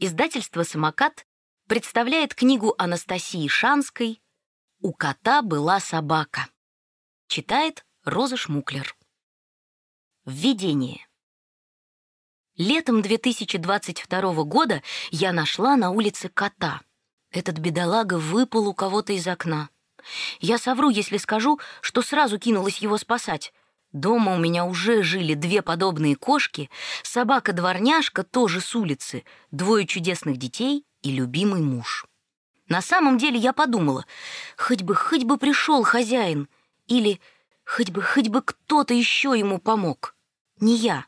Издательство «Самокат» представляет книгу Анастасии Шанской «У кота была собака». Читает Роза Шмуклер. Введение. Летом 2022 года я нашла на улице кота. Этот бедолага выпал у кого-то из окна. Я совру, если скажу, что сразу кинулась его спасать. Дома у меня уже жили две подобные кошки, собака-дворняжка тоже с улицы, двое чудесных детей и любимый муж. На самом деле я подумала, хоть бы, хоть бы пришел хозяин, или хоть бы, хоть бы кто-то еще ему помог. Не я.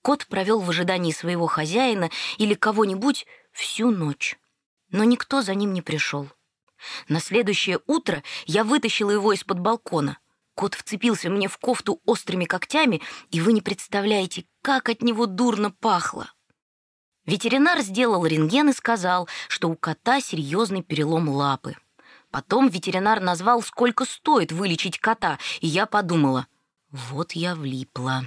Кот провел в ожидании своего хозяина или кого-нибудь всю ночь, но никто за ним не пришел. На следующее утро я вытащила его из-под балкона — Кот вцепился мне в кофту острыми когтями, и вы не представляете, как от него дурно пахло. Ветеринар сделал рентген и сказал, что у кота серьезный перелом лапы. Потом ветеринар назвал, сколько стоит вылечить кота, и я подумала, вот я влипла.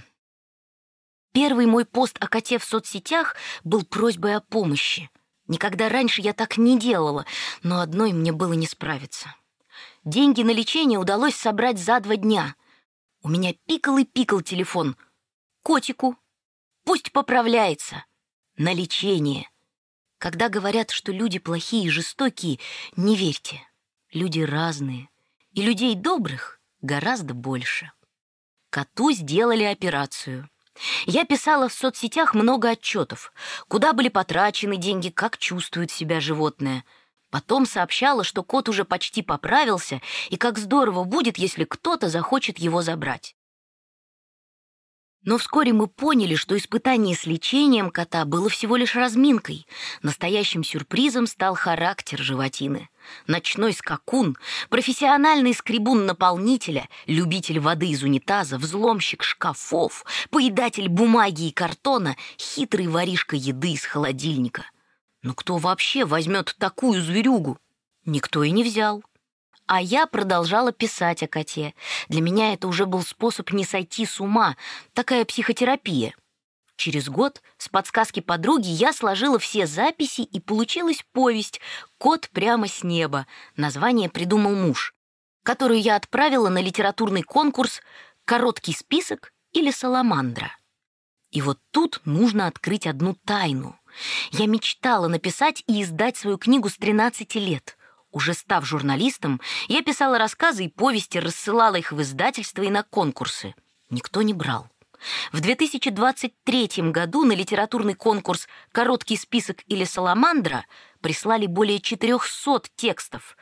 Первый мой пост о коте в соцсетях был просьбой о помощи. Никогда раньше я так не делала, но одной мне было не справиться. Деньги на лечение удалось собрать за два дня. У меня пикал и пикал телефон. Котику. Пусть поправляется. На лечение. Когда говорят, что люди плохие и жестокие, не верьте. Люди разные. И людей добрых гораздо больше. Коту сделали операцию. Я писала в соцсетях много отчетов, куда были потрачены деньги, как чувствует себя животное — Потом сообщала, что кот уже почти поправился, и как здорово будет, если кто-то захочет его забрать. Но вскоре мы поняли, что испытание с лечением кота было всего лишь разминкой. Настоящим сюрпризом стал характер животины. Ночной скакун, профессиональный скребун наполнителя, любитель воды из унитаза, взломщик шкафов, поедатель бумаги и картона, хитрый воришка еды из холодильника. Но кто вообще возьмет такую зверюгу? Никто и не взял. А я продолжала писать о коте. Для меня это уже был способ не сойти с ума, такая психотерапия. Через год с подсказки подруги я сложила все записи, и получилась повесть «Кот прямо с неба». Название придумал муж, которую я отправила на литературный конкурс «Короткий список» или «Саламандра». И вот тут нужно открыть одну тайну — я мечтала написать и издать свою книгу с 13 лет. Уже став журналистом, я писала рассказы и повести, рассылала их в издательства и на конкурсы. Никто не брал. В 2023 году на литературный конкурс «Короткий список» или «Саламандра» прислали более 400 текстов.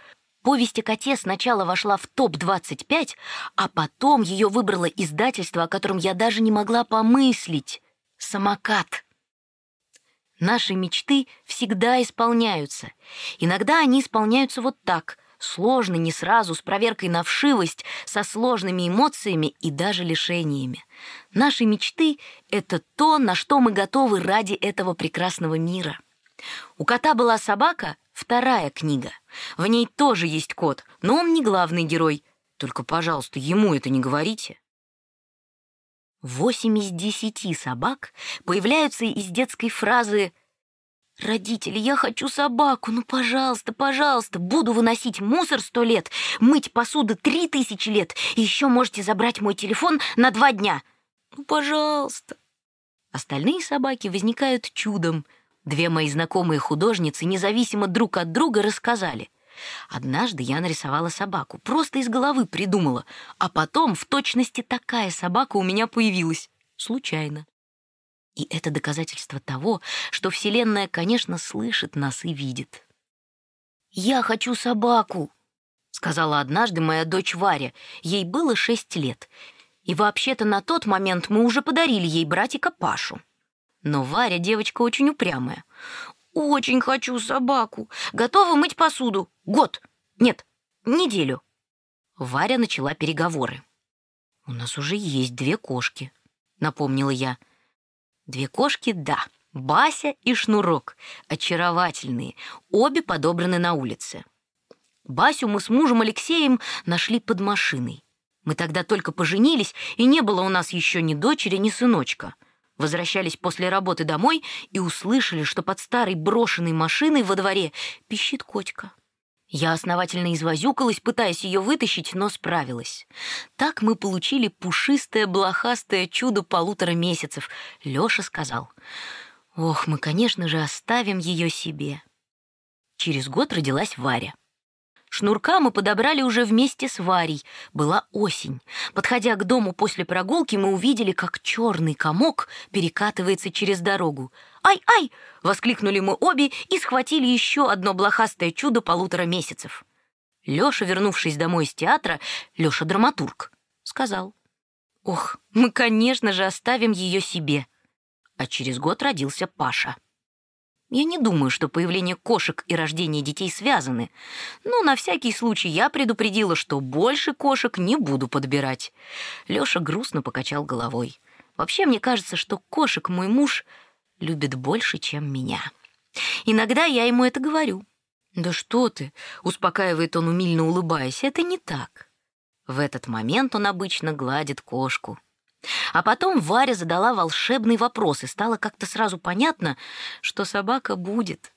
Повесть о коте сначала вошла в топ-25, а потом ее выбрало издательство, о котором я даже не могла помыслить — «Самокат». Наши мечты всегда исполняются. Иногда они исполняются вот так, сложно, не сразу, с проверкой на вшивость, со сложными эмоциями и даже лишениями. Наши мечты — это то, на что мы готовы ради этого прекрасного мира. У кота была собака, вторая книга. В ней тоже есть кот, но он не главный герой. Только, пожалуйста, ему это не говорите. Восемь из десяти собак появляются из детской фразы «Родители, я хочу собаку, ну, пожалуйста, пожалуйста, буду выносить мусор сто лет, мыть посуду три тысячи лет, и еще можете забрать мой телефон на два дня. Ну, пожалуйста». Остальные собаки возникают чудом. Две мои знакомые художницы независимо друг от друга рассказали — Однажды я нарисовала собаку, просто из головы придумала, а потом в точности такая собака у меня появилась. Случайно. И это доказательство того, что Вселенная, конечно, слышит нас и видит. «Я хочу собаку», — сказала однажды моя дочь Варя. Ей было шесть лет. И вообще-то на тот момент мы уже подарили ей братика Пашу. Но Варя девочка очень упрямая. Очень хочу собаку. Готова мыть посуду. Год. Нет, неделю. Варя начала переговоры. «У нас уже есть две кошки», — напомнила я. «Две кошки, да. Бася и Шнурок. Очаровательные. Обе подобраны на улице. Басю мы с мужем Алексеем нашли под машиной. Мы тогда только поженились, и не было у нас еще ни дочери, ни сыночка. Возвращались после работы домой и услышали, что под старой брошенной машиной во дворе пищит котика. Я основательно извозюкалась, пытаясь ее вытащить, но справилась. Так мы получили пушистое, блохастое чудо полутора месяцев. Лёша сказал, «Ох, мы, конечно же, оставим ее себе». Через год родилась Варя. Шнурка мы подобрали уже вместе с Варей. Была осень. Подходя к дому после прогулки, мы увидели, как черный комок перекатывается через дорогу. «Ай-ай!» — воскликнули мы обе и схватили еще одно блохастое чудо полутора месяцев. Лёша, вернувшись домой из театра, Лёша драматург, сказал. «Ох, мы, конечно же, оставим ее себе». А через год родился Паша. Я не думаю, что появление кошек и рождение детей связаны, но на всякий случай я предупредила, что больше кошек не буду подбирать. Лёша грустно покачал головой. Вообще, мне кажется, что кошек мой муж любит больше, чем меня. Иногда я ему это говорю. «Да что ты!» — успокаивает он, умильно улыбаясь. «Это не так». В этот момент он обычно гладит кошку. А потом Варя задала волшебный вопрос, и стало как-то сразу понятно, что собака будет.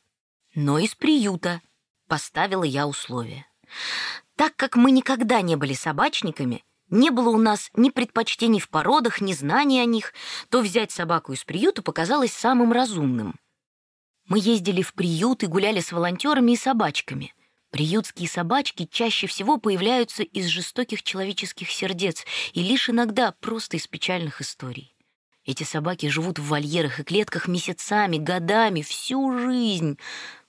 Но из приюта поставила я условие. Так как мы никогда не были собачниками, не было у нас ни предпочтений в породах, ни знаний о них, то взять собаку из приюта показалось самым разумным. Мы ездили в приют и гуляли с волонтерами и собачками — Приютские собачки чаще всего появляются из жестоких человеческих сердец и лишь иногда просто из печальных историй. Эти собаки живут в вольерах и клетках месяцами, годами, всю жизнь.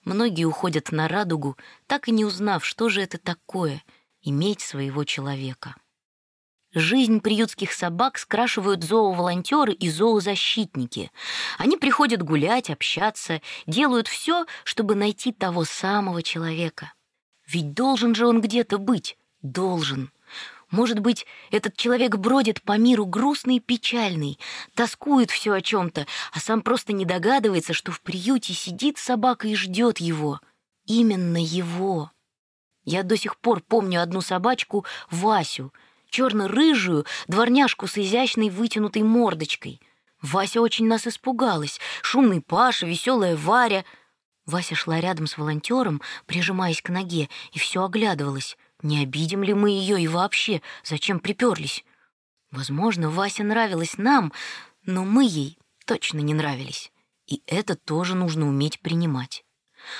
Многие уходят на радугу, так и не узнав, что же это такое — иметь своего человека. Жизнь приютских собак скрашивают зооволонтеры и зоозащитники. Они приходят гулять, общаться, делают все, чтобы найти того самого человека. Ведь должен же он где-то быть. Должен. Может быть, этот человек бродит по миру грустный и печальный, тоскует все о чем-то, а сам просто не догадывается, что в приюте сидит собака и ждет его. Именно его. Я до сих пор помню одну собачку Васю, черно-рыжую, дворняжку с изящной вытянутой мордочкой. Вася очень нас испугалась. Шумный Паша, веселая Варя — Вася шла рядом с волонтером, прижимаясь к ноге, и все оглядывалась. Не обидим ли мы ее и вообще, зачем приперлись? Возможно, Вася нравилась нам, но мы ей точно не нравились. И это тоже нужно уметь принимать.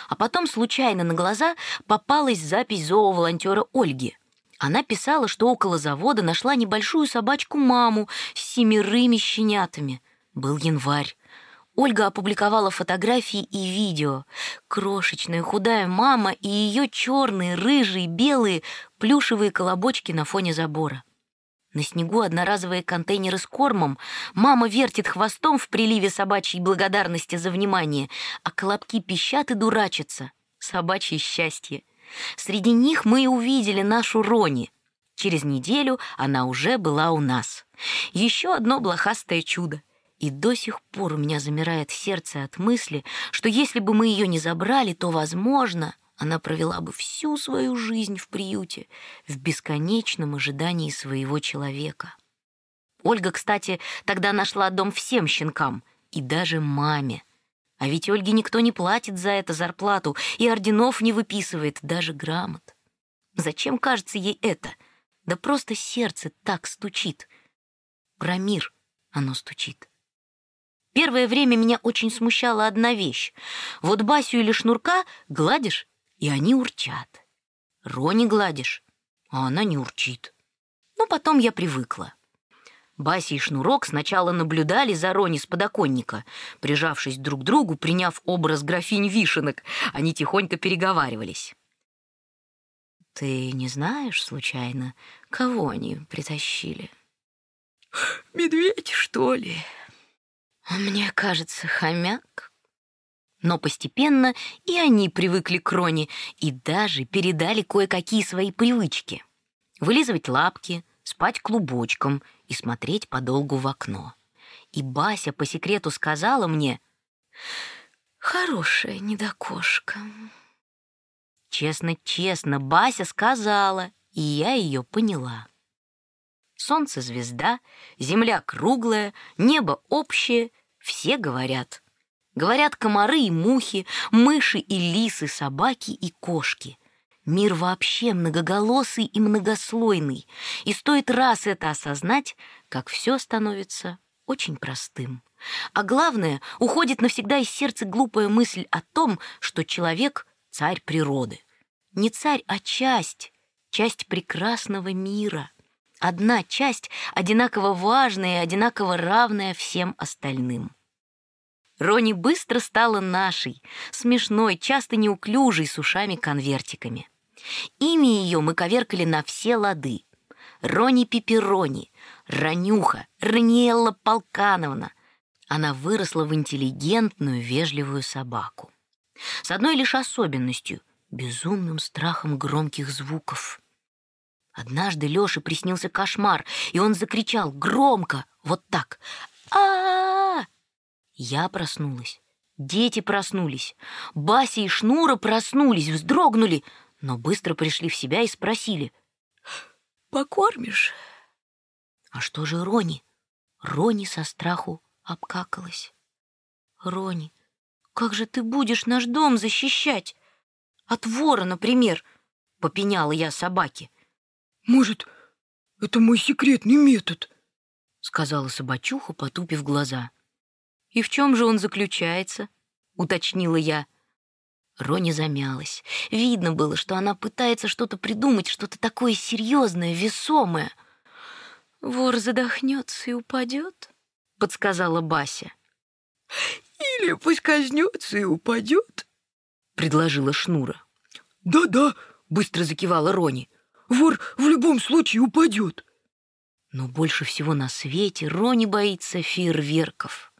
А потом случайно на глаза попалась запись зооволонтера Ольги. Она писала, что около завода нашла небольшую собачку-маму с семерыми щенятами. Был январь. Ольга опубликовала фотографии и видео. Крошечная худая мама и ее черные, рыжие, белые плюшевые колобочки на фоне забора. На снегу одноразовые контейнеры с кормом. Мама вертит хвостом в приливе собачьей благодарности за внимание, а колобки пищат и дурачатся. Собачье счастье. Среди них мы и увидели нашу Рони. Через неделю она уже была у нас. Еще одно блохастое чудо. И до сих пор у меня замирает сердце от мысли, что если бы мы ее не забрали, то, возможно, она провела бы всю свою жизнь в приюте, в бесконечном ожидании своего человека. Ольга, кстати, тогда нашла дом всем щенкам, и даже маме. А ведь Ольге никто не платит за это зарплату и орденов не выписывает, даже грамот. Зачем кажется ей это? Да просто сердце так стучит. Про мир оно стучит. Первое время меня очень смущала одна вещь. Вот Басю или Шнурка гладишь, и они урчат. Рони гладишь, а она не урчит. Ну, потом я привыкла. Бася и Шнурок сначала наблюдали за Рони с подоконника. Прижавшись друг к другу, приняв образ графинь вишенок, они тихонько переговаривались. «Ты не знаешь, случайно, кого они притащили?» «Медведь, что ли?» Мне кажется, хомяк. Но постепенно и они привыкли к Роне и даже передали кое-какие свои привычки. Вылизывать лапки, спать клубочком и смотреть подолгу в окно. И Бася по секрету сказала мне «Хорошая недокошка». Честно-честно, Бася сказала, и я ее поняла. Солнце — звезда, земля круглая, небо общее, Все говорят. Говорят комары и мухи, мыши и лисы, собаки и кошки. Мир вообще многоголосый и многослойный, и стоит раз это осознать, как все становится очень простым. А главное, уходит навсегда из сердца глупая мысль о том, что человек — царь природы. Не царь, а часть, часть прекрасного мира. Одна часть, одинаково важная и одинаково равная всем остальным. Рони быстро стала нашей, смешной, часто неуклюжей, с ушами-конвертиками. Имя ее мы коверкали на все лады. Рони Пиперони, Ранюха, Раниэлла Полкановна. Она выросла в интеллигентную, вежливую собаку. С одной лишь особенностью — безумным страхом громких звуков. Однажды Лёше приснился кошмар, и он закричал громко, вот так. а а, -а Я проснулась. Дети проснулись. Бася и Шнура проснулись, вздрогнули, но быстро пришли в себя и спросили. «Покормишь?» А что же Рони? Рони со страху обкакалась. «Рони, как же ты будешь наш дом защищать? От вора, например?» — попеняла я собаке. «Может, это мой секретный метод?» — сказала собачуха, потупив глаза. «И в чем же он заключается?» — уточнила я. Рони замялась. Видно было, что она пытается что-то придумать, что-то такое серьезное, весомое — «Вор задохнется и упадет», — подсказала Бася. «Или поскользнется и упадет», — предложила Шнура. «Да-да», — быстро закивала Рони. «Вор в любом случае упадет». Но больше всего на свете Рони боится фейерверков.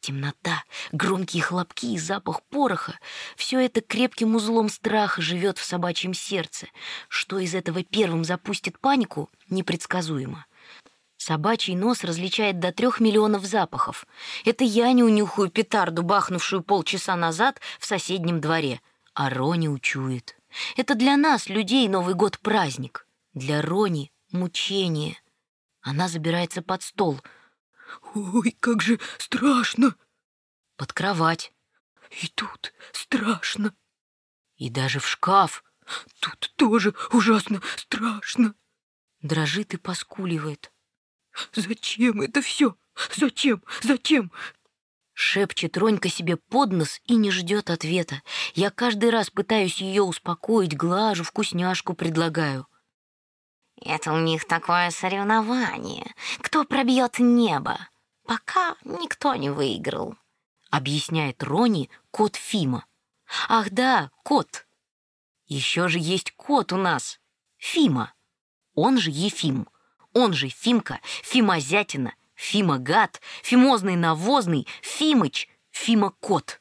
Темнота, громкие хлопки и запах пороха — все это крепким узлом страха живет в собачьем сердце. Что из этого первым запустит панику, непредсказуемо. Собачий нос различает до трех миллионов запахов. Это я не унюхаю петарду, бахнувшую полчаса назад в соседнем дворе, а Рони учует. Это для нас, людей, Новый год праздник. Для Рони — мучение. Она забирается под стол. «Ой, как же страшно!» Под кровать. «И тут страшно!» И даже в шкаф. «Тут тоже ужасно страшно!» Дрожит и поскуливает. «Зачем это все? Зачем? Зачем?» Шепчет Ронька себе под нос и не ждет ответа. Я каждый раз пытаюсь ее успокоить, глажу, вкусняшку предлагаю. «Это у них такое соревнование. Кто пробьет небо? Пока никто не выиграл», — объясняет Рони кот Фима. «Ах да, кот. Еще же есть кот у нас. Фима. Он же Ефим он же Фимка, Фимозятина, Фима-гад, Фимозный навозный, Фимыч, Фима-кот.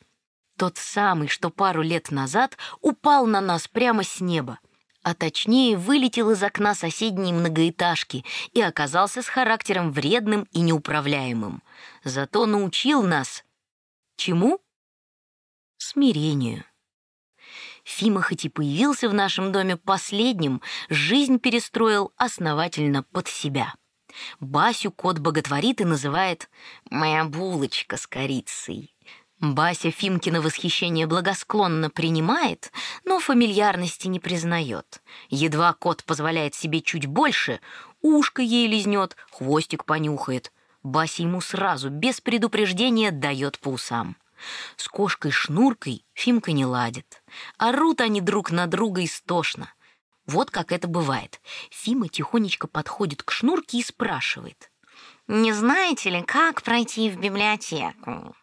Тот самый, что пару лет назад упал на нас прямо с неба, а точнее вылетел из окна соседней многоэтажки и оказался с характером вредным и неуправляемым. Зато научил нас чему? Смирению. Фима хоть и появился в нашем доме последним, жизнь перестроил основательно под себя. Басю кот боготворит и называет «моя булочка с корицей». Бася Фимкина восхищение благосклонно принимает, но фамильярности не признает. Едва кот позволяет себе чуть больше, ушко ей лизнет, хвостик понюхает. Бася ему сразу, без предупреждения, дает по усам. С кошкой-шнуркой Фимка не ладит. Орут они друг на друга истошно. Вот как это бывает. Фима тихонечко подходит к шнурке и спрашивает. «Не знаете ли, как пройти в библиотеку?»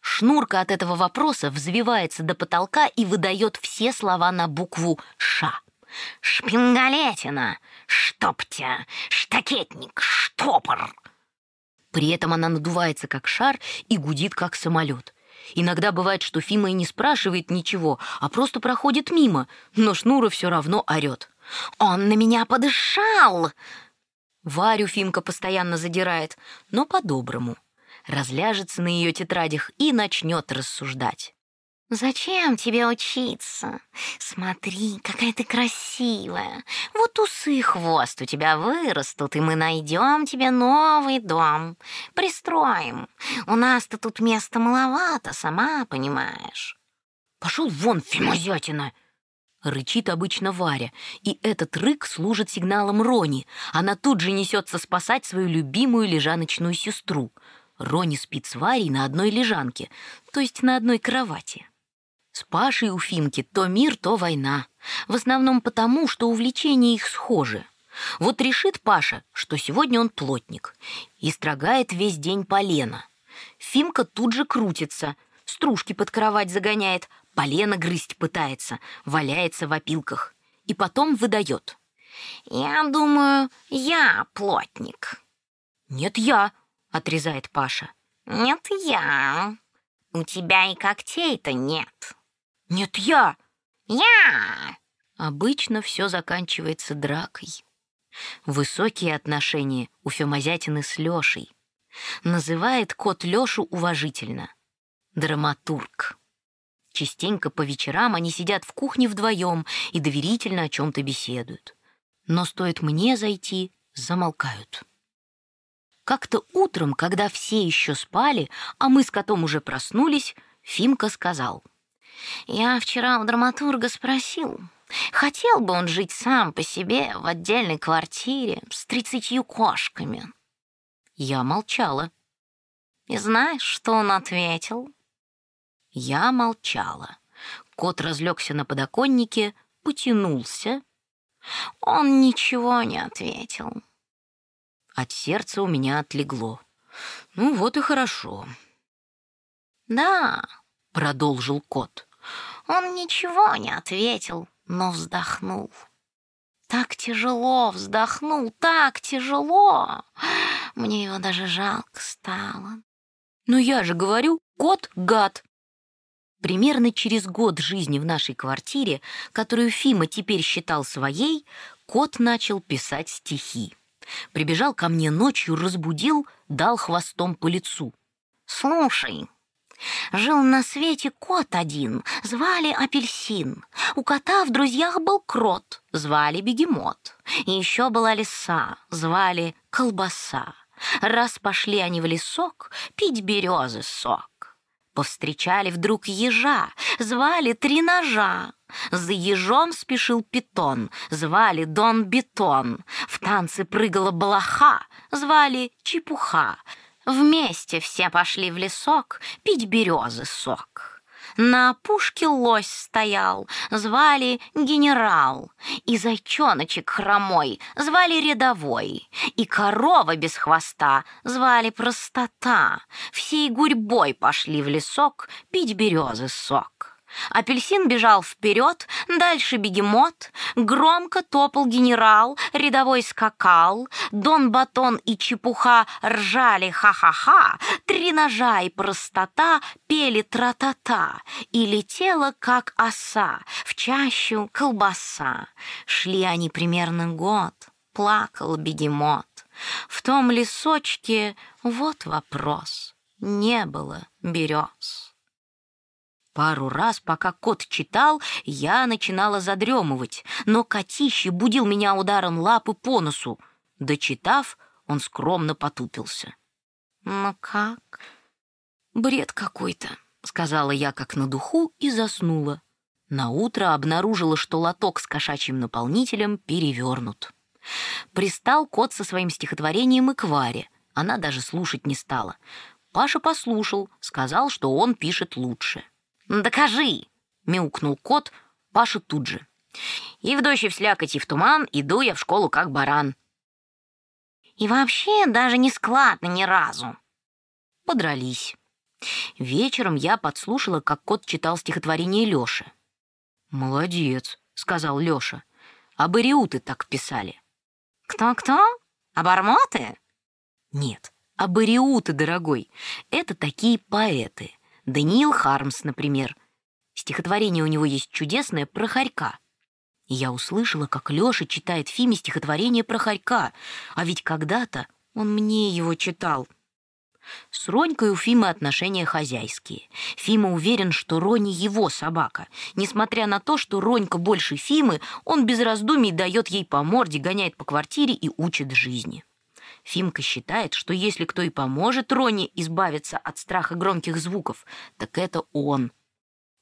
Шнурка от этого вопроса взвивается до потолка и выдает все слова на букву «Ш». «Шпингалетина! Штоптя! Штакетник! Штопор!» При этом она надувается, как шар, и гудит, как самолет. Иногда бывает, что Фима и не спрашивает ничего, а просто проходит мимо, но Шнура все равно орет. «Он на меня подышал!» Варю Фимка постоянно задирает, но по-доброму. Разляжется на ее тетрадях и начнет рассуждать. Зачем тебе учиться? Смотри, какая ты красивая. Вот усы и хвост у тебя вырастут, и мы найдем тебе новый дом. Пристроим. У нас-то тут места маловато, сама понимаешь. Пошел вон, фимозятина! Рычит обычно Варя, и этот рык служит сигналом Рони. Она тут же несется спасать свою любимую лежаночную сестру. Рони спит с Варей на одной лежанке, то есть на одной кровати. С Пашей у Фимки то мир, то война. В основном потому, что увлечения их схожи. Вот решит Паша, что сегодня он плотник, и строгает весь день полено. Фимка тут же крутится, стружки под кровать загоняет, полено грызть пытается, валяется в опилках. И потом выдает. Я думаю, я плотник. «Нет, я», — отрезает Паша. Нет, я. У тебя и когтей-то нет. «Нет, я!» Я! Обычно все заканчивается дракой. Высокие отношения у Фемозятины с Лешей. Называет кот Лешу уважительно. Драматург. Частенько по вечерам они сидят в кухне вдвоем и доверительно о чем-то беседуют. Но стоит мне зайти, замолкают. Как-то утром, когда все еще спали, а мы с котом уже проснулись, Фимка сказал. Я вчера у драматурга спросил, хотел бы он жить сам по себе в отдельной квартире с тридцатью кошками. Я молчала. И знаешь, что он ответил? Я молчала. Кот разлегся на подоконнике, потянулся. Он ничего не ответил. От сердца у меня отлегло. Ну вот и хорошо. Да, продолжил кот. Он ничего не ответил, но вздохнул. Так тяжело вздохнул, так тяжело. Мне его даже жалко стало. Но я же говорю, кот — гад. Примерно через год жизни в нашей квартире, которую Фима теперь считал своей, кот начал писать стихи. Прибежал ко мне ночью, разбудил, дал хвостом по лицу. «Слушай, Жил на свете кот один, звали Апельсин. У кота в друзьях был крот, звали Бегемот. И еще была лиса, звали Колбаса. Раз пошли они в лесок пить березы сок. Повстречали вдруг ежа, звали Три ножа. За ежом спешил питон, звали Дон Бетон. В танце прыгала балаха, звали Чепуха. Вместе все пошли в лесок пить березы сок. На опушке лось стоял, звали генерал, и зайчоночек хромой звали рядовой, и корова без хвоста звали простота. Всей гурьбой пошли в лесок пить березы сок. Апельсин бежал вперед, дальше бегемот, громко топал генерал, рядовой скакал, Дон Батон и Чепуха ржали ха-ха-ха, три ножа и простота пели тра-та-та, и летела, как оса, в чащу колбаса. Шли они примерно год, плакал бегемот. В том лесочке вот вопрос, не было берез. Пару раз, пока кот читал, я начинала задремывать, но котище будил меня ударом лапы по носу. Дочитав, он скромно потупился. «Ну как?» «Бред какой-то», — сказала я как на духу и заснула. Наутро обнаружила, что лоток с кошачьим наполнителем перевернут. Пристал кот со своим стихотворением и к Варе. Она даже слушать не стала. Паша послушал, сказал, что он пишет лучше. «Докажи!» — мяукнул кот, Паша тут же. «И в дождь, и в слякоть, и в туман иду я в школу как баран». «И вообще даже не складно ни разу». Подрались. Вечером я подслушала, как кот читал стихотворение Лёши. «Молодец», — сказал Лёша. «Абориуты так писали». «Кто-кто? Обормоты?» «Нет, абориуты, дорогой. Это такие поэты. Даниил Хармс, например. Стихотворение у него есть чудесное про хорька. И я услышала, как Лёша читает Фиме стихотворение про хорька, а ведь когда-то он мне его читал. С Ронькой у Фимы отношения хозяйские. Фима уверен, что Рони его собака. Несмотря на то, что Ронька больше Фимы, он без раздумий дает ей по морде, гоняет по квартире и учит жизни. Фимка считает, что если кто и поможет Рони избавиться от страха громких звуков, так это он.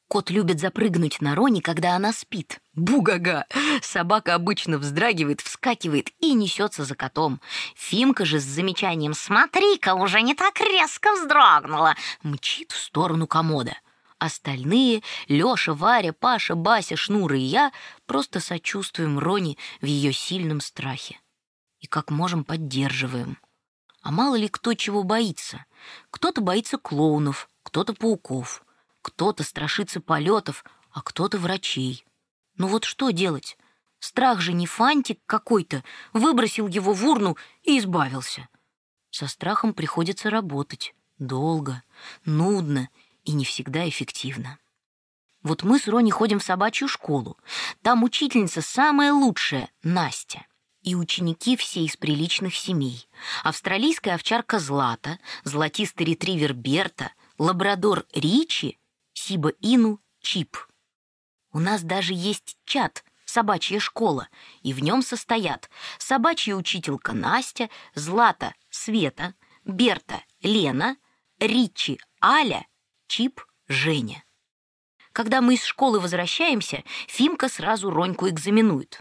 Кот любит запрыгнуть на Рони, когда она спит. Бугага! Собака обычно вздрагивает, вскакивает и несется за котом. Фимка же с замечанием «Смотри-ка, уже не так резко вздрогнула!» мчит в сторону комода. Остальные — Лёша, Варя, Паша, Бася, Шнура и я — просто сочувствуем Рони в ее сильном страхе. И как можем поддерживаем. А мало ли кто чего боится. Кто-то боится клоунов, кто-то пауков — кто-то страшится полетов, а кто-то врачей. Ну вот что делать? Страх же не фантик какой-то, выбросил его в урну и избавился. Со страхом приходится работать. Долго, нудно и не всегда эффективно. Вот мы с Рони ходим в собачью школу. Там учительница самая лучшая, Настя. И ученики все из приличных семей. Австралийская овчарка Злата, золотистый ретривер Берта, лабрадор Ричи Сиба Ину Чип. У нас даже есть чат «Собачья школа», и в нем состоят собачья учителька Настя, Злата Света, Берта Лена, Ричи Аля, Чип Женя. Когда мы из школы возвращаемся, Фимка сразу Роньку экзаменует.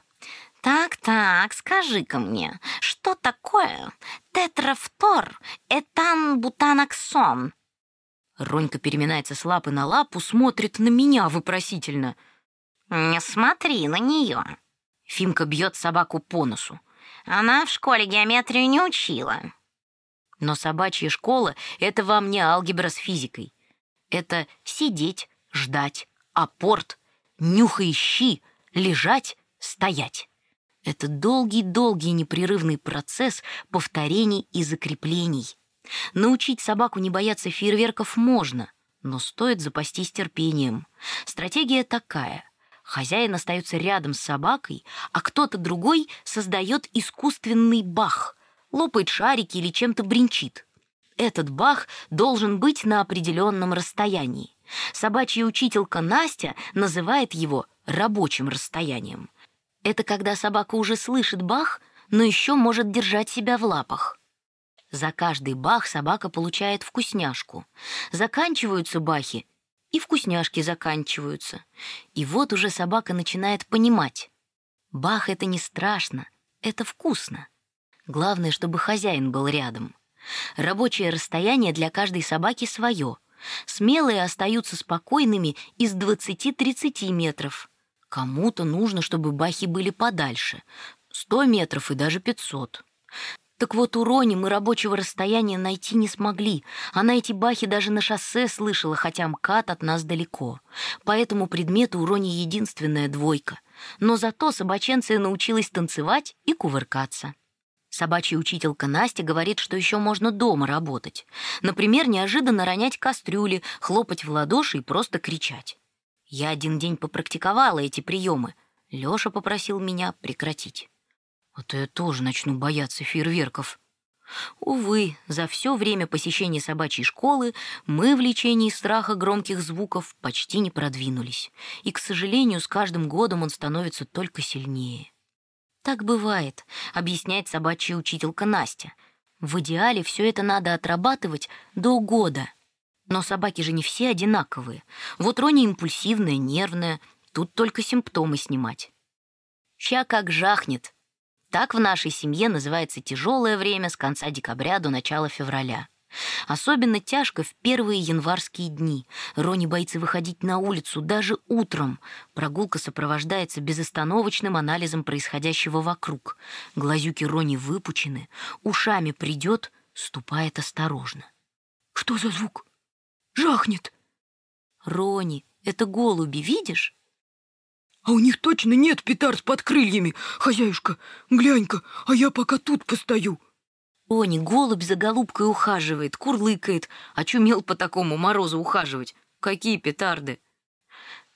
«Так-так, скажи-ка мне, что такое тетрафтор этанбутаноксон?» Ронька переминается с лапы на лапу, смотрит на меня вопросительно. «Не смотри на нее!» Фимка бьет собаку по носу. «Она в школе геометрию не учила». Но собачья школа — это вам не алгебра с физикой. Это сидеть, ждать, апорт, нюхай щи, лежать, стоять. Это долгий-долгий непрерывный процесс повторений и закреплений — Научить собаку не бояться фейерверков можно, но стоит запастись терпением. Стратегия такая. Хозяин остается рядом с собакой, а кто-то другой создает искусственный бах, лопает шарики или чем-то бренчит. Этот бах должен быть на определенном расстоянии. Собачья учителька Настя называет его рабочим расстоянием. Это когда собака уже слышит бах, но еще может держать себя в лапах. За каждый бах собака получает вкусняшку. Заканчиваются бахи, и вкусняшки заканчиваются. И вот уже собака начинает понимать. Бах — это не страшно, это вкусно. Главное, чтобы хозяин был рядом. Рабочее расстояние для каждой собаки свое. Смелые остаются спокойными из 20-30 метров. Кому-то нужно, чтобы бахи были подальше. 100 метров и даже 500. Так вот, у Рони мы рабочего расстояния найти не смогли. Она эти бахи даже на шоссе слышала, хотя МКАД от нас далеко. Поэтому предмету у Рони единственная двойка. Но зато собаченция научилась танцевать и кувыркаться. Собачья учителька Настя говорит, что еще можно дома работать. Например, неожиданно ронять кастрюли, хлопать в ладоши и просто кричать. Я один день попрактиковала эти приемы. Лёша попросил меня прекратить а то я тоже начну бояться фейерверков. Увы, за все время посещения собачьей школы мы в лечении страха громких звуков почти не продвинулись, и, к сожалению, с каждым годом он становится только сильнее. Так бывает, объясняет собачья учителька Настя. В идеале все это надо отрабатывать до года. Но собаки же не все одинаковые. Вот Рони импульсивная, нервная, тут только симптомы снимать. Ща как жахнет, так в нашей семье называется тяжелое время с конца декабря до начала февраля. Особенно тяжко в первые январские дни. Рони боится выходить на улицу даже утром. Прогулка сопровождается безостановочным анализом происходящего вокруг. Глазюки Рони выпучены, ушами придет, ступает осторожно. «Что за звук? Жахнет!» «Рони, это голуби, видишь?» А у них точно нет петард под крыльями. Хозяюшка, глянь-ка, а я пока тут постою. Они, голубь за голубкой ухаживает, курлыкает. Очумел по такому морозу ухаживать. Какие петарды?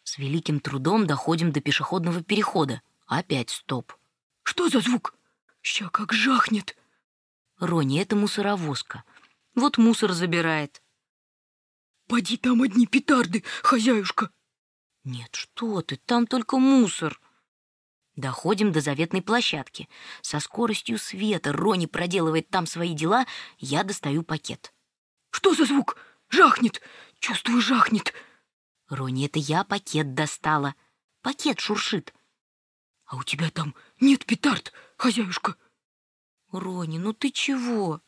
С великим трудом доходим до пешеходного перехода. Опять стоп. Что за звук? Ща как жахнет. Рони, это мусоровозка. Вот мусор забирает. Поди там одни петарды, хозяюшка. Нет, что ты, там только мусор. Доходим до заветной площадки. Со скоростью света Рони проделывает там свои дела, я достаю пакет. Что за звук? Жахнет. Чувствую, жахнет. Рони, это я пакет достала. Пакет шуршит. А у тебя там нет петард, хозяюшка? Рони, ну ты чего?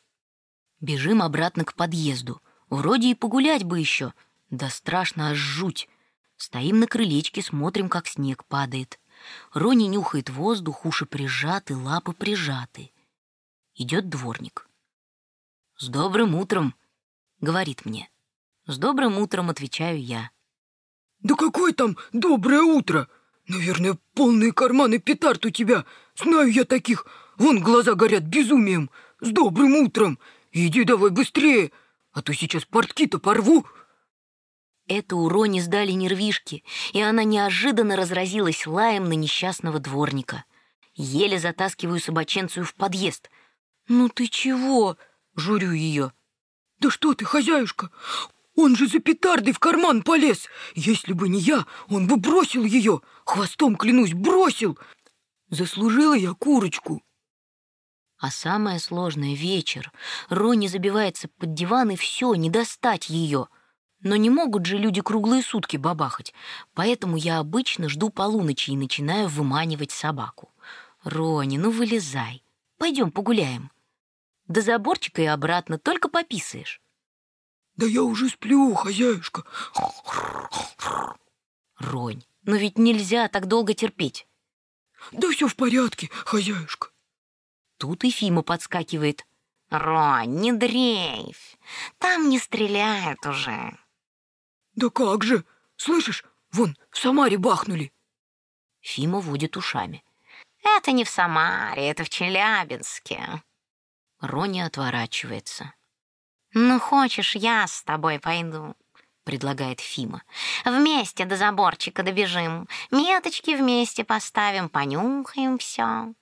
Бежим обратно к подъезду. Вроде и погулять бы еще. Да страшно аж жуть. Стоим на крылечке, смотрим, как снег падает. Рони нюхает воздух, уши прижаты, лапы прижаты. Идет дворник. «С добрым утром!» — говорит мне. «С добрым утром!» — отвечаю я. «Да какое там доброе утро! Наверное, полные карманы петард у тебя. Знаю я таких. Вон глаза горят безумием. С добрым утром! Иди давай быстрее, а то сейчас портки-то порву!» Это у Рони сдали нервишки, и она неожиданно разразилась лаем на несчастного дворника. Еле затаскиваю собаченцию в подъезд. «Ну ты чего?» — журю ее. «Да что ты, хозяюшка! Он же за петардой в карман полез! Если бы не я, он бы бросил ее! Хвостом, клянусь, бросил! Заслужила я курочку!» А самое сложное — вечер. Рони забивается под диван, и все, не достать ее — но не могут же люди круглые сутки бабахать, поэтому я обычно жду полуночи и начинаю выманивать собаку. «Рони, ну вылезай, пойдем погуляем. До заборчика и обратно, только пописаешь». «Да я уже сплю, хозяюшка». «Ронь, но ведь нельзя так долго терпеть». «Да все в порядке, хозяюшка». Тут и Фима подскакивает. «Ронь, не дрейфь, там не стреляют уже». «Да как же! Слышишь, вон, в Самаре бахнули!» Фима водит ушами. «Это не в Самаре, это в Челябинске». Рони отворачивается. «Ну, хочешь, я с тобой пойду?» — предлагает Фима. «Вместе до заборчика добежим, меточки вместе поставим, понюхаем все».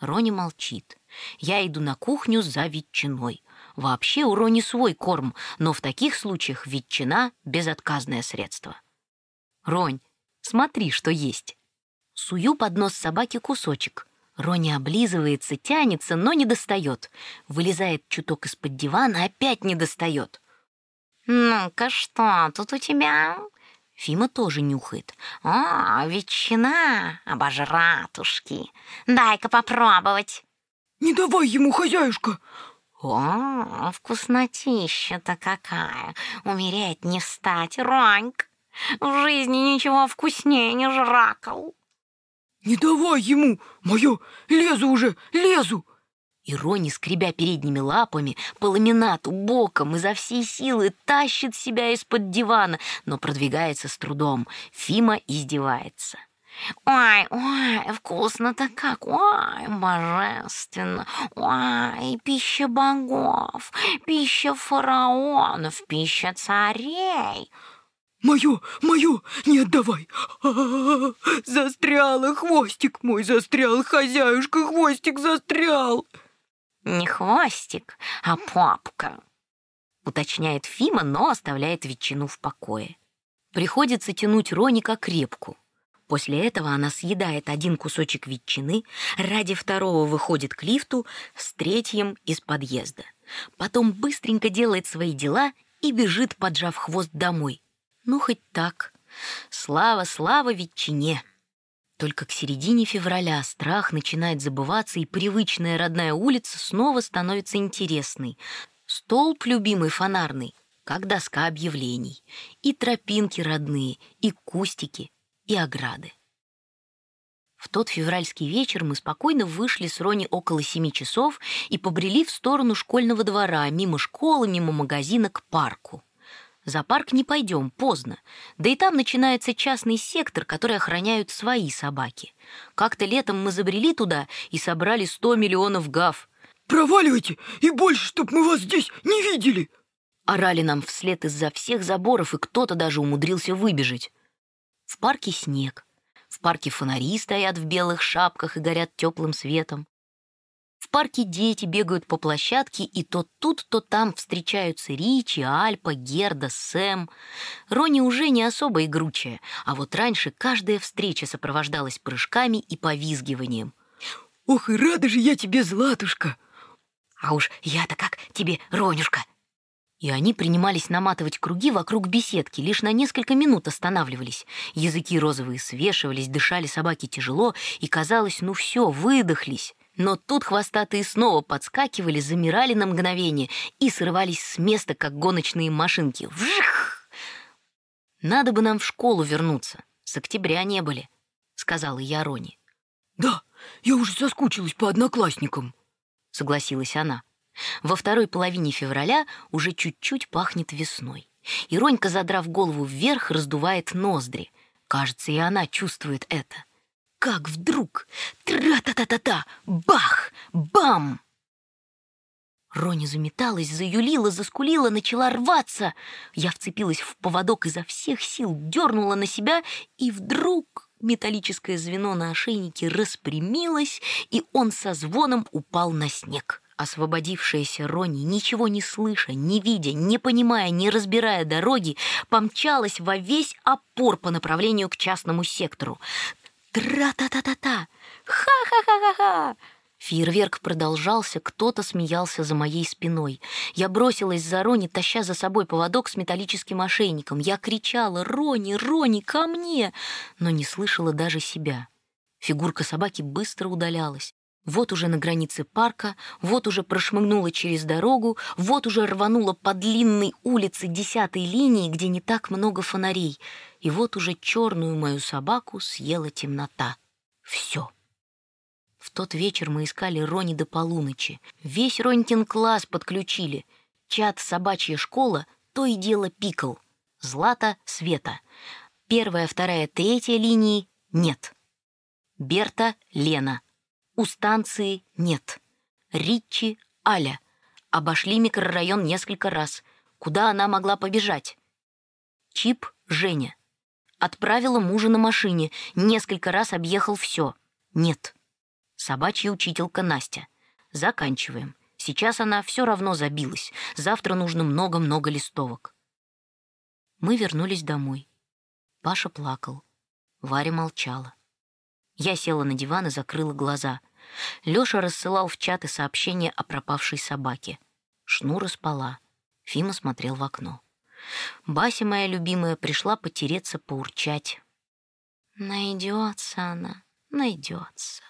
Рони молчит. Я иду на кухню за ветчиной. Вообще у Рони свой корм, но в таких случаях ветчина — безотказное средство. «Ронь, смотри, что есть!» Сую под нос собаки кусочек. Рони облизывается, тянется, но не достает. Вылезает чуток из-под дивана, опять не достает. «Ну-ка, что тут у тебя?» Фима тоже нюхает. «О, ветчина! Обожратушки! Дай-ка попробовать!» «Не давай ему, хозяюшка! «О, вкуснотища-то какая! Умереть не встать, Роньк! В жизни ничего вкуснее не жракал!» «Не давай ему! Мое! Лезу уже! Лезу!» И Рони, скребя передними лапами, по ламинату боком изо всей силы тащит себя из-под дивана, но продвигается с трудом. Фима издевается. Ой, ой, вкусно-то как, ой, божественно, ой, пища богов, пища фараонов, пища царей. Мое, мое, не отдавай. А -а -а, застряла, хвостик мой застрял, хозяюшка, хвостик застрял. Не хвостик, а папка, уточняет Фима, но оставляет ветчину в покое. Приходится тянуть Рони как репку. После этого она съедает один кусочек ветчины, ради второго выходит к лифту, с третьим из подъезда. Потом быстренько делает свои дела и бежит, поджав хвост домой. Ну, хоть так. Слава, слава ветчине. Только к середине февраля страх начинает забываться, и привычная родная улица снова становится интересной. Столб любимый фонарный, как доска объявлений. И тропинки родные, и кустики, и ограды. В тот февральский вечер мы спокойно вышли с Рони около семи часов и побрели в сторону школьного двора, мимо школы, мимо магазина к парку. За парк не пойдем, поздно. Да и там начинается частный сектор, который охраняют свои собаки. Как-то летом мы забрели туда и собрали сто миллионов гав. «Проваливайте, и больше, чтоб мы вас здесь не видели!» Орали нам вслед из-за всех заборов, и кто-то даже умудрился выбежать. В парке снег. В парке фонари стоят в белых шапках и горят теплым светом. В парке дети бегают по площадке, и то тут, то там встречаются Ричи, Альпа, Герда, Сэм. Рони уже не особо игручая, а вот раньше каждая встреча сопровождалась прыжками и повизгиванием. «Ох, и рада же я тебе, Златушка!» «А уж я-то как тебе, Ронюшка!» И они принимались наматывать круги вокруг беседки, лишь на несколько минут останавливались. Языки розовые свешивались, дышали собаки тяжело, и казалось, ну все, выдохлись. Но тут хвостатые снова подскакивали, замирали на мгновение и срывались с места, как гоночные машинки. Вжих! «Надо бы нам в школу вернуться. С октября не были», — сказала я Рони. «Да, я уже соскучилась по одноклассникам», — согласилась она. Во второй половине февраля уже чуть-чуть пахнет весной. И Ронька, задрав голову вверх, раздувает ноздри. Кажется, и она чувствует это. Как вдруг! Тра-та-та-та-та! Бах! Бам! Рони заметалась, заюлила, заскулила, начала рваться. Я вцепилась в поводок изо всех сил, дернула на себя, и вдруг металлическое звено на ошейнике распрямилось, и он со звоном упал на снег. Освободившаяся Рони, ничего не слыша, не видя, не понимая, не разбирая дороги, помчалась во весь опор по направлению к частному сектору. Тра-та-та-та-та! Ха-ха-ха-ха-ха! Фейерверк продолжался, кто-то смеялся за моей спиной. Я бросилась за Рони, таща за собой поводок с металлическим ошейником. Я кричала «Рони, Рони, ко мне!», но не слышала даже себя. Фигурка собаки быстро удалялась. Вот уже на границе парка, вот уже прошмыгнула через дорогу, вот уже рванула по длинной улице десятой линии, где не так много фонарей, и вот уже черную мою собаку съела темнота. Все. В тот вечер мы искали Рони до полуночи. Весь Ронькин класс подключили. Чат «Собачья школа» то и дело пикал. Злата — Света. Первая, вторая, третья линии — нет. Берта — Лена. У станции нет. Ричи, Аля. Обошли микрорайон несколько раз. Куда она могла побежать? Чип, Женя. Отправила мужа на машине. Несколько раз объехал все. Нет. Собачья учителька Настя. Заканчиваем. Сейчас она все равно забилась. Завтра нужно много-много листовок. Мы вернулись домой. Паша плакал. Варя молчала. Я села на диван и закрыла глаза. Лёша рассылал в чаты сообщения о пропавшей собаке. Шнура спала. Фима смотрел в окно. Бася, моя любимая, пришла потереться, поурчать. «Найдется она, найдется».